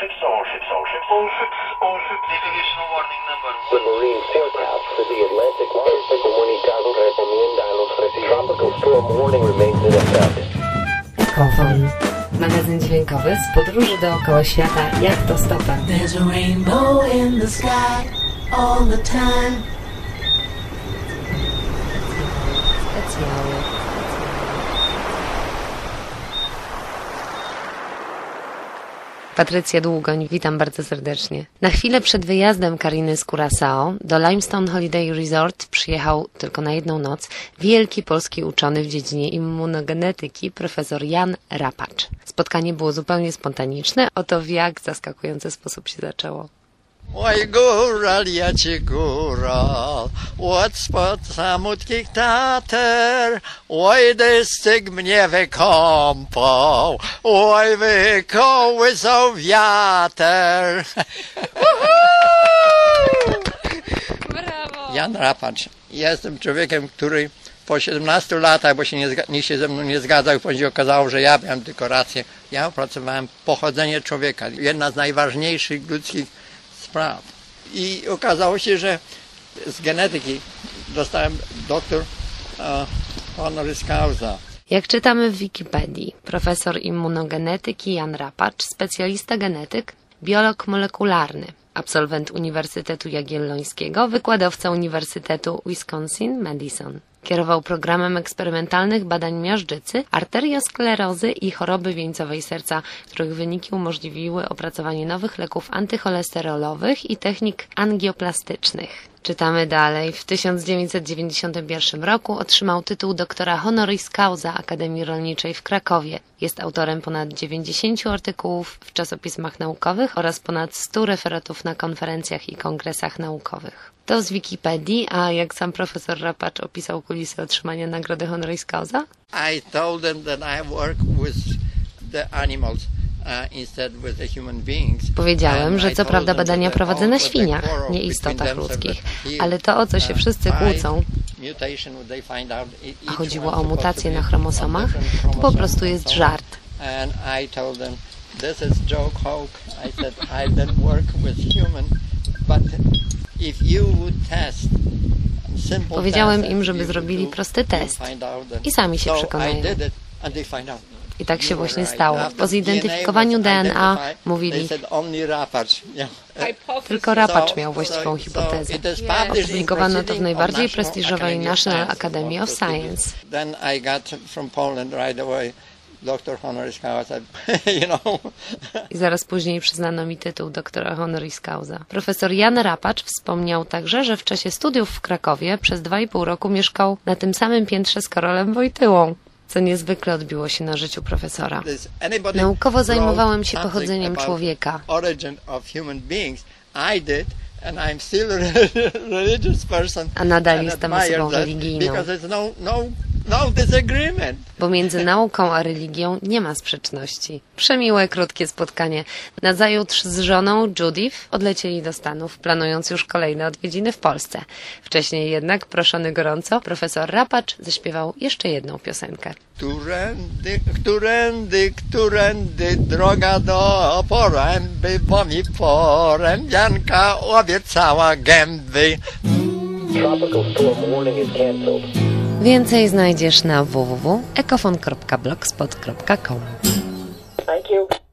ships, all ships, all ships. All ships, all ships. Navigational warning number The Marine forecast for the Atlantic Este comunicado recomienda a los residentes. Tropical storm warning remains in effect. Ekofon. Magazyn dźwiękowy z podróży dookoła świata jak to stopem. There's a rainbow in the sky all the time. Specjalny. Patrycja Długoń, witam bardzo serdecznie. Na chwilę przed wyjazdem Kariny z Curaçao do Limestone Holiday Resort przyjechał tylko na jedną noc wielki polski uczony w dziedzinie immunogenetyki profesor Jan Rapacz. Spotkanie było zupełnie spontaniczne, oto w jak zaskakujący sposób się zaczęło. Oj góral, ja ci góral, od spod samutkich tater, oj dystyk mnie wykąpał, oj wykołysał wiater. Brawo! Jan Rapacz. Jestem człowiekiem, który po 17 latach, bo się nie, nikt się ze mną nie zgadzał, później okazało, że ja miałem tylko rację. Ja opracowałem pochodzenie człowieka, jedna z najważniejszych ludzkich spraw. I okazało się, że z genetyki dostałem doktor e, honoris causa. Jak czytamy w Wikipedii, profesor immunogenetyki Jan Rapacz, specjalista genetyk, biolog molekularny, absolwent Uniwersytetu Jagiellońskiego, wykładowca Uniwersytetu Wisconsin-Madison. Kierował programem eksperymentalnych badań miażdżycy, arteriosklerozy i choroby wieńcowej serca, których wyniki umożliwiły opracowanie nowych leków antycholesterolowych i technik angioplastycznych. Czytamy dalej. W 1991 roku otrzymał tytuł doktora honoris causa Akademii Rolniczej w Krakowie. Jest autorem ponad 90 artykułów w czasopismach naukowych oraz ponad 100 referatów na konferencjach i kongresach naukowych. To z Wikipedii, a jak sam profesor Rapacz opisał kulisy otrzymania nagrody honoris causa? I told them that I work with the animals uh. Powiedziałem, że co prawda badania prowadzę na świniach, nie istotach ludzkich, ale to, o co się uh, wszyscy kłócą, e- a each chodziło o mutacje na chromosomach, to po prostu jest żart. Powiedziałem im, żeby zrobili prosty test. I sami się przekonają. I tak się właśnie stało. Po zidentyfikowaniu DNA mówili, tylko Rapacz miał właściwą hipotezę. Opublikowano to w najbardziej prestiżowej National. Academy of Science. Dr. honoris causa, you know. I zaraz później przyznano mi tytuł doktora honoris causa. Profesor Jan Rapacz wspomniał także, że w czasie studiów w Krakowie przez dwa i pół roku mieszkał na tym samym piętrze z Karolem Wojtyłą, co niezwykle odbiło się na życiu profesora. Naukowo zajmowałem się pochodzeniem człowieka. A nadal jestem osobą religijną. Because there's no, no, no disagreement. Bo między nauką a religią nie ma sprzeczności. Przemiłe, krótkie spotkanie. Nazajutrz z żoną Judith odlecieli do Stanów, planując już kolejne odwiedziny w Polsce. Wcześniej jednak, proszony gorąco, profesor Rapacz zaśpiewał jeszcze jedną piosenkę. Którędy, którędy, którędy droga do poręby, bo mi porębianka obiecała gęby. Tropical storm warning is canceled. Więcej znajdziesz na www.ekofon.blogspot.com Thank you.